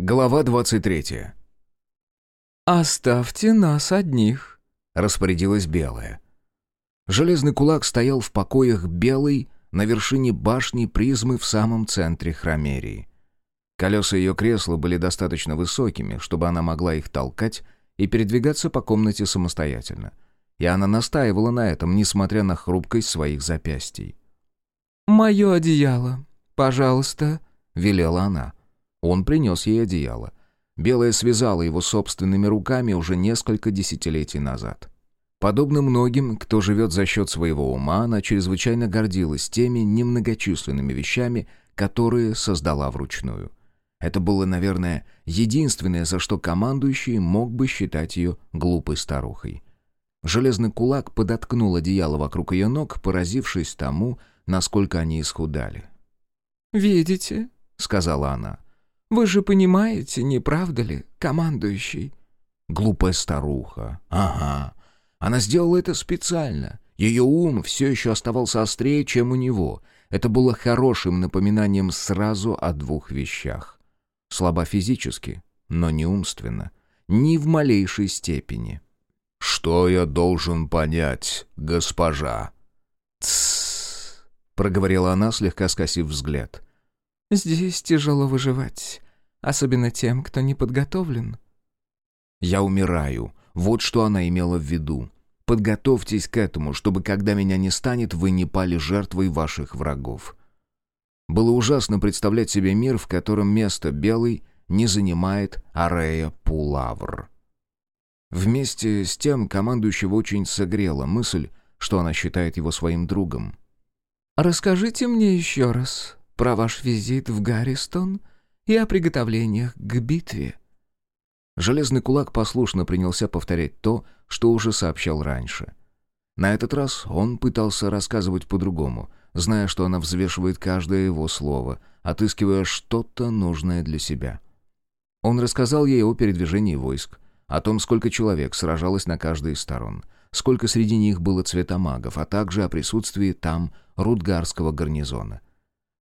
Глава 23. «Оставьте нас одних», — распорядилась Белая. Железный кулак стоял в покоях Белой на вершине башни призмы в самом центре хромерии. Колеса ее кресла были достаточно высокими, чтобы она могла их толкать и передвигаться по комнате самостоятельно. И она настаивала на этом, несмотря на хрупкость своих запястий. «Мое одеяло, пожалуйста», — велела она. Он принес ей одеяло. Белая связала его собственными руками уже несколько десятилетий назад. Подобно многим, кто живет за счет своего ума, она чрезвычайно гордилась теми немногочисленными вещами, которые создала вручную. Это было, наверное, единственное, за что командующий мог бы считать ее глупой старухой. Железный кулак подоткнул одеяло вокруг ее ног, поразившись тому, насколько они исхудали. «Видите?» — сказала она. Вы же понимаете, не правда ли, командующий?» Глупая старуха. Ага. Она сделала это специально. Ее ум все еще оставался острее, чем у него. Это было хорошим напоминанием сразу о двух вещах. Слаба физически, но не умственно. Ни в малейшей степени. «Что я должен понять, госпожа?» «Тссс», — проговорила она, слегка скосив взгляд. Здесь тяжело выживать, особенно тем, кто не подготовлен». «Я умираю. Вот что она имела в виду. Подготовьтесь к этому, чтобы, когда меня не станет, вы не пали жертвой ваших врагов». Было ужасно представлять себе мир, в котором место белый не занимает Арея Пулавр. Вместе с тем командующего очень согрела мысль, что она считает его своим другом. «Расскажите мне еще раз, про ваш визит в Гарристон и о приготовлениях к битве». Железный кулак послушно принялся повторять то, что уже сообщал раньше. На этот раз он пытался рассказывать по-другому, зная, что она взвешивает каждое его слово, отыскивая что-то нужное для себя. Он рассказал ей о передвижении войск, о том, сколько человек сражалось на каждой из сторон, сколько среди них было цветомагов, а также о присутствии там рудгарского гарнизона.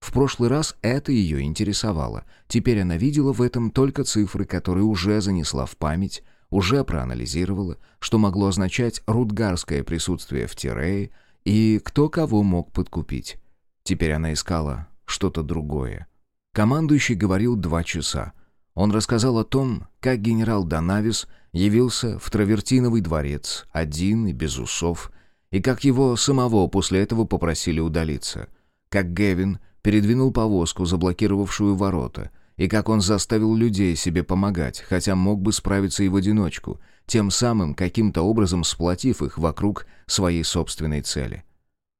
В прошлый раз это ее интересовало. Теперь она видела в этом только цифры, которые уже занесла в память, уже проанализировала, что могло означать рудгарское присутствие в Тирее и кто кого мог подкупить. Теперь она искала что-то другое. Командующий говорил два часа. Он рассказал о том, как генерал Данавис явился в Травертиновый дворец, один и без усов, и как его самого после этого попросили удалиться. Как Гевин передвинул повозку, заблокировавшую ворота, и как он заставил людей себе помогать, хотя мог бы справиться и в одиночку, тем самым каким-то образом сплотив их вокруг своей собственной цели.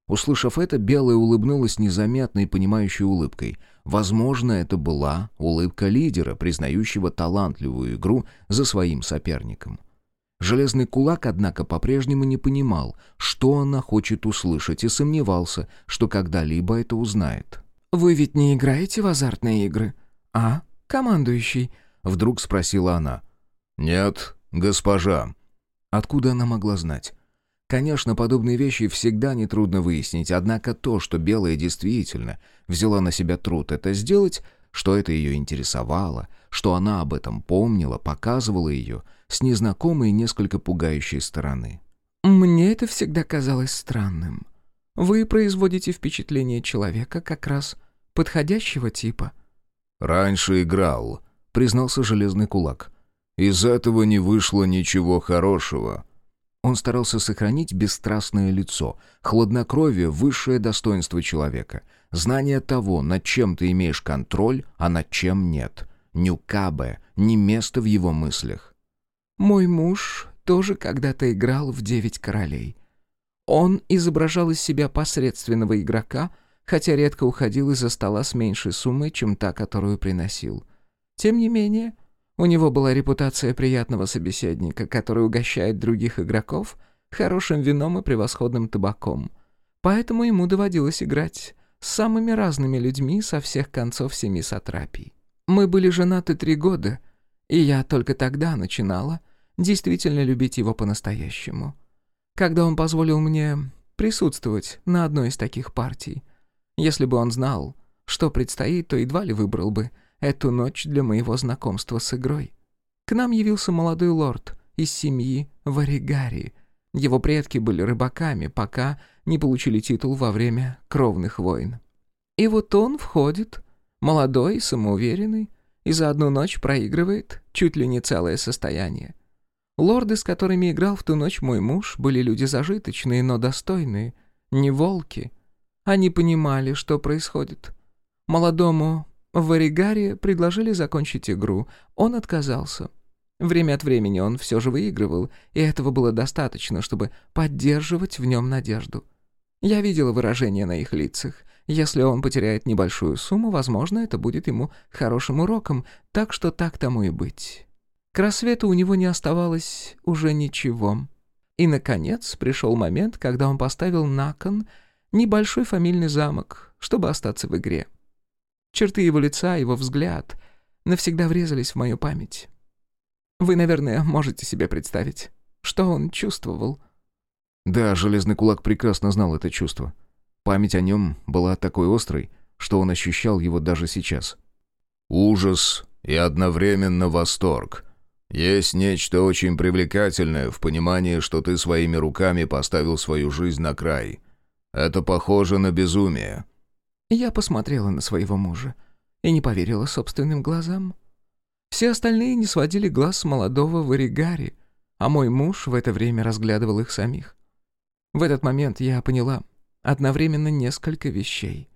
Услышав это, Белая улыбнулась незаметной понимающей улыбкой. Возможно, это была улыбка лидера, признающего талантливую игру за своим соперником. Железный кулак, однако, по-прежнему не понимал, что она хочет услышать, и сомневался, что когда-либо это узнает. «Вы ведь не играете в азартные игры, а, командующий?» — вдруг спросила она. «Нет, госпожа». Откуда она могла знать? Конечно, подобные вещи всегда нетрудно выяснить, однако то, что Белая действительно взяла на себя труд это сделать, что это ее интересовало, что она об этом помнила, показывала ее с незнакомой и несколько пугающей стороны. «Мне это всегда казалось странным», вы производите впечатление человека как раз подходящего типа». «Раньше играл», — признался Железный Кулак. «Из этого не вышло ничего хорошего». Он старался сохранить бесстрастное лицо, хладнокровие — высшее достоинство человека, знание того, над чем ты имеешь контроль, а над чем нет. Нюкабе — не место в его мыслях. «Мой муж тоже когда-то играл в «Девять королей». Он изображал из себя посредственного игрока, хотя редко уходил из-за стола с меньшей суммой, чем та, которую приносил. Тем не менее, у него была репутация приятного собеседника, который угощает других игроков хорошим вином и превосходным табаком. Поэтому ему доводилось играть с самыми разными людьми со всех концов семи сатрапий. Мы были женаты три года, и я только тогда начинала действительно любить его по-настоящему когда он позволил мне присутствовать на одной из таких партий. Если бы он знал, что предстоит, то едва ли выбрал бы эту ночь для моего знакомства с игрой. К нам явился молодой лорд из семьи Варигари. Его предки были рыбаками, пока не получили титул во время кровных войн. И вот он входит, молодой, самоуверенный, и за одну ночь проигрывает чуть ли не целое состояние. Лорды, с которыми играл в ту ночь мой муж, были люди зажиточные, но достойные, не волки. Они понимали, что происходит. Молодому в Оригаре предложили закончить игру. Он отказался. Время от времени он все же выигрывал, и этого было достаточно, чтобы поддерживать в нем надежду. Я видела выражение на их лицах. Если он потеряет небольшую сумму, возможно, это будет ему хорошим уроком, так что так тому и быть. К рассвету у него не оставалось уже ничего. И, наконец, пришел момент, когда он поставил на кон небольшой фамильный замок, чтобы остаться в игре. Черты его лица, его взгляд навсегда врезались в мою память. Вы, наверное, можете себе представить, что он чувствовал. Да, Железный Кулак прекрасно знал это чувство. Память о нем была такой острой, что он ощущал его даже сейчас. «Ужас и одновременно восторг. Есть нечто очень привлекательное в понимании, что ты своими руками поставил свою жизнь на край. Это похоже на безумие». Я посмотрела на своего мужа и не поверила собственным глазам. Все остальные не сводили глаз с молодого Варигари, а мой муж в это время разглядывал их самих. В этот момент я поняла одновременно несколько вещей.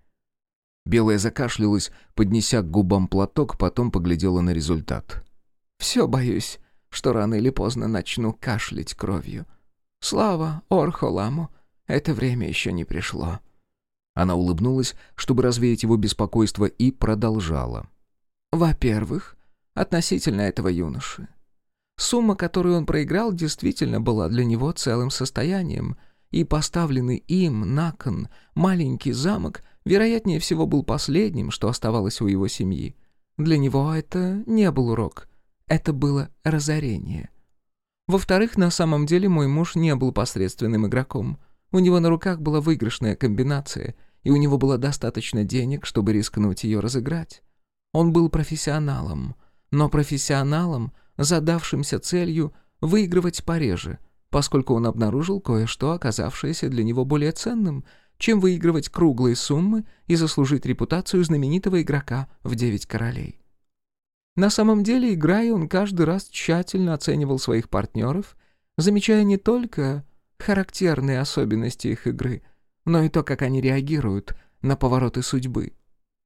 Белая закашлялась, поднеся к губам платок, потом поглядела на результат. «Все боюсь, что рано или поздно начну кашлять кровью. Слава Орхоламу, это время еще не пришло». Она улыбнулась, чтобы развеять его беспокойство, и продолжала. «Во-первых, относительно этого юноши. Сумма, которую он проиграл, действительно была для него целым состоянием, и поставленный им на кон маленький замок, вероятнее всего, был последним, что оставалось у его семьи. Для него это не был урок, это было разорение. Во-вторых, на самом деле мой муж не был посредственным игроком — у него на руках была выигрышная комбинация, и у него было достаточно денег, чтобы рискнуть ее разыграть. Он был профессионалом, но профессионалом, задавшимся целью выигрывать пореже, поскольку он обнаружил кое-что, оказавшееся для него более ценным, чем выигрывать круглые суммы и заслужить репутацию знаменитого игрока в «Девять королей». На самом деле, играя, он каждый раз тщательно оценивал своих партнеров, замечая не только характерные особенности их игры, но и то, как они реагируют на повороты судьбы.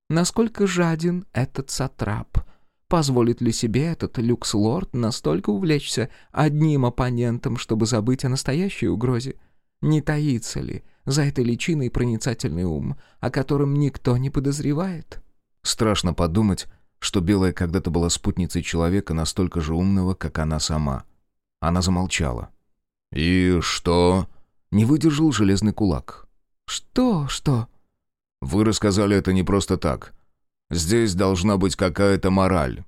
Насколько жаден этот сатрап? Позволит ли себе этот люкс-лорд настолько увлечься одним оппонентом, чтобы забыть о настоящей угрозе? Не таится ли за этой личиной проницательный ум, о котором никто не подозревает? Страшно подумать, что Белая когда-то была спутницей человека настолько же умного, как она сама. Она замолчала. «И что?» — не выдержал железный кулак. «Что, что?» «Вы рассказали это не просто так. Здесь должна быть какая-то мораль».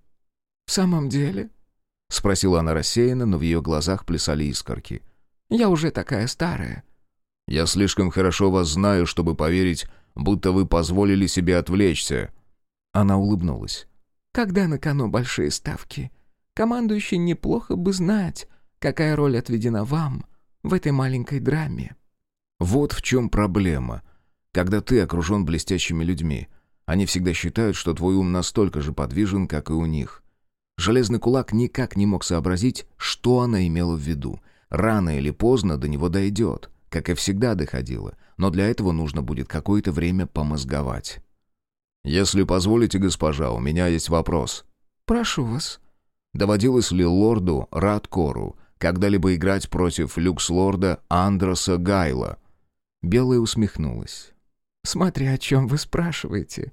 «В самом деле?» — спросила она рассеянно, но в ее глазах плясали искорки. «Я уже такая старая». «Я слишком хорошо вас знаю, чтобы поверить, будто вы позволили себе отвлечься». Она улыбнулась. «Когда на кону большие ставки, командующий неплохо бы знать, Какая роль отведена вам в этой маленькой драме?» «Вот в чем проблема. Когда ты окружен блестящими людьми, они всегда считают, что твой ум настолько же подвижен, как и у них». Железный кулак никак не мог сообразить, что она имела в виду. Рано или поздно до него дойдет, как и всегда доходило, но для этого нужно будет какое-то время помозговать. «Если позволите, госпожа, у меня есть вопрос». «Прошу вас». Доводилось ли лорду Радкору когда-либо играть против люкс-лорда Андроса Гайла?» Белая усмехнулась. «Смотря о чем вы спрашиваете.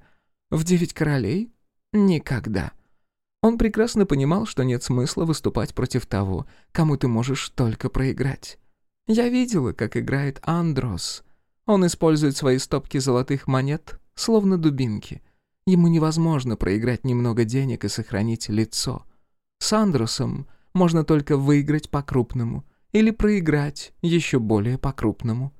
В «Девять королей»? Никогда». Он прекрасно понимал, что нет смысла выступать против того, кому ты можешь только проиграть. Я видела, как играет Андрос. Он использует свои стопки золотых монет, словно дубинки. Ему невозможно проиграть немного денег и сохранить лицо. С Андросом можно только выиграть по-крупному или проиграть еще более по-крупному.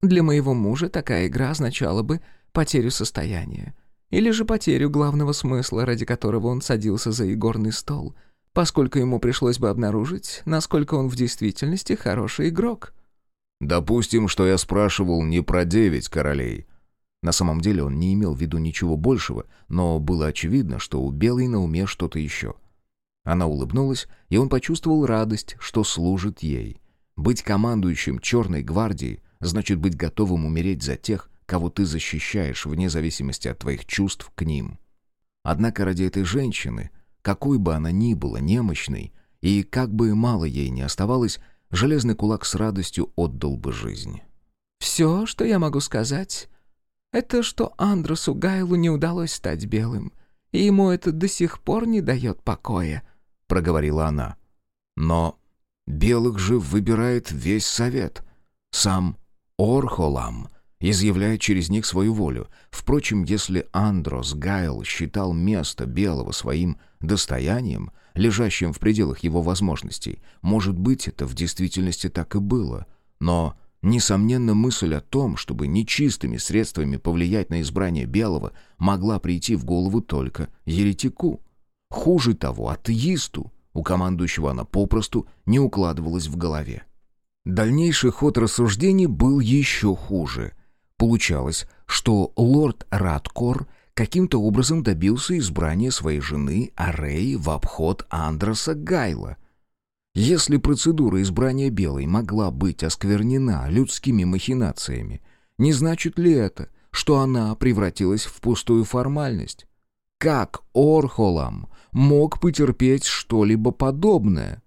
Для моего мужа такая игра означала бы потерю состояния. Или же потерю главного смысла, ради которого он садился за игорный стол, поскольку ему пришлось бы обнаружить, насколько он в действительности хороший игрок. «Допустим, что я спрашивал не про девять королей». На самом деле он не имел в виду ничего большего, но было очевидно, что у Белой на уме что-то еще. Она улыбнулась, и он почувствовал радость, что служит ей. Быть командующим Черной гвардии значит быть готовым умереть за тех, кого ты защищаешь, вне зависимости от твоих чувств к ним. Однако ради этой женщины, какой бы она ни была немощной, и как бы мало ей не оставалось, железный кулак с радостью отдал бы жизнь. «Все, что я могу сказать, это что Андросу Гайлу не удалось стать белым, и ему это до сих пор не дает покоя», — проговорила она. «Но белых же выбирает весь совет. Сам Орхолам изъявляет через них свою волю. Впрочем, если Андрос Гайл считал место белого своим достоянием, лежащим в пределах его возможностей, может быть, это в действительности так и было. Но, несомненно, мысль о том, чтобы нечистыми средствами повлиять на избрание белого, могла прийти в голову только еретику. Хуже того, атеисту, у командующего она попросту не укладывалась в голове. Дальнейший ход рассуждений был еще хуже. Получалось, что лорд Радкор каким-то образом добился избрания своей жены Ареи в обход Андроса Гайла. Если процедура избрания Белой могла быть осквернена людскими махинациями, не значит ли это, что она превратилась в пустую формальность? Как Орхолам мог потерпеть что-либо подобное?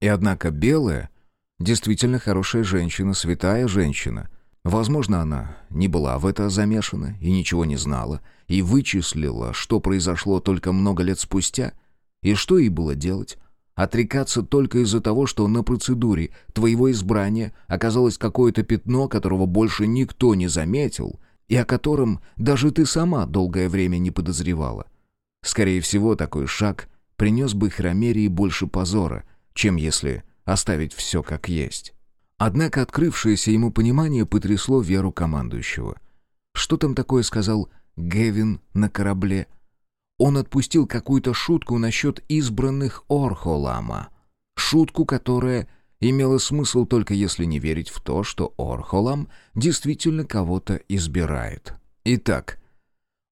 И однако Белая — Действительно хорошая женщина, святая женщина. Возможно, она не была в это замешана и ничего не знала, и вычислила, что произошло только много лет спустя. И что ей было делать? Отрекаться только из-за того, что на процедуре твоего избрания оказалось какое-то пятно, которого больше никто не заметил, и о котором даже ты сама долгое время не подозревала. Скорее всего, такой шаг принес бы Хромерии больше позора, чем если оставить все как есть. Однако открывшееся ему понимание потрясло веру командующего. Что там такое сказал Гевин на корабле? Он отпустил какую-то шутку насчет избранных Орхолама. Шутку, которая имела смысл только если не верить в то, что Орхолам действительно кого-то избирает. Итак,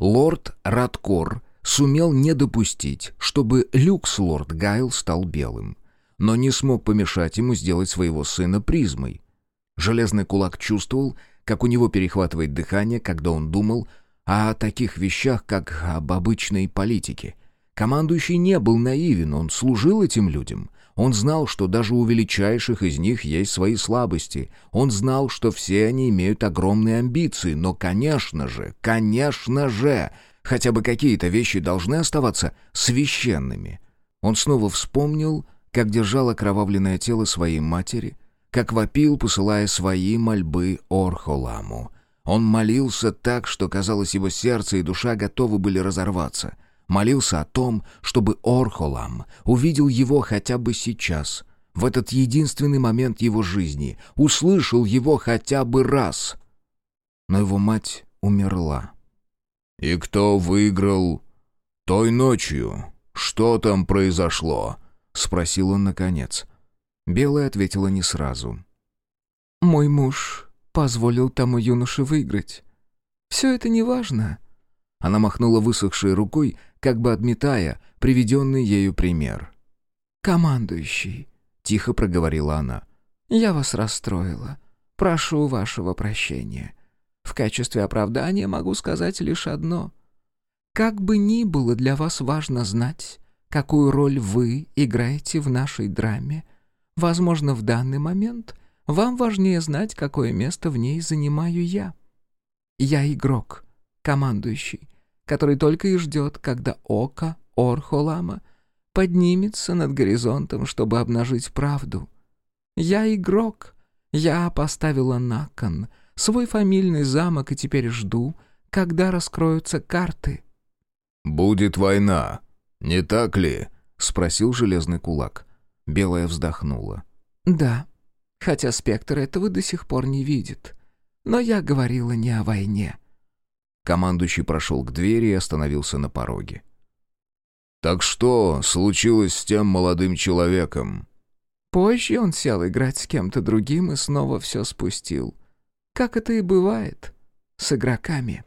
лорд Радкор сумел не допустить, чтобы Люкс-лорд Гайл стал белым но не смог помешать ему сделать своего сына призмой. Железный кулак чувствовал, как у него перехватывает дыхание, когда он думал о таких вещах, как об обычной политике. Командующий не был наивен, он служил этим людям. Он знал, что даже у величайших из них есть свои слабости. Он знал, что все они имеют огромные амбиции. Но, конечно же, конечно же, хотя бы какие-то вещи должны оставаться священными. Он снова вспомнил как держал окровавленное тело своей матери, как вопил, посылая свои мольбы Орхоламу. Он молился так, что, казалось, его сердце и душа готовы были разорваться. Молился о том, чтобы Орхолам увидел его хотя бы сейчас, в этот единственный момент его жизни, услышал его хотя бы раз. Но его мать умерла. «И кто выиграл той ночью? Что там произошло?» — спросил он наконец. Белая ответила не сразу. «Мой муж позволил тому юноше выиграть. Все это неважно». Она махнула высохшей рукой, как бы отметая приведенный ею пример. «Командующий», — тихо проговорила она, — «я вас расстроила. Прошу вашего прощения. В качестве оправдания могу сказать лишь одно. Как бы ни было для вас важно знать, какую роль вы играете в нашей драме. Возможно, в данный момент вам важнее знать, какое место в ней занимаю я. Я игрок, командующий, который только и ждет, когда око Орхолама поднимется над горизонтом, чтобы обнажить правду. Я игрок. Я поставила на кон свой фамильный замок и теперь жду, когда раскроются карты. «Будет война», «Не так ли?» — спросил железный кулак. Белая вздохнула. «Да, хотя спектр этого до сих пор не видит. Но я говорила не о войне». Командующий прошел к двери и остановился на пороге. «Так что случилось с тем молодым человеком?» Позже он сел играть с кем-то другим и снова все спустил. Как это и бывает с игроками.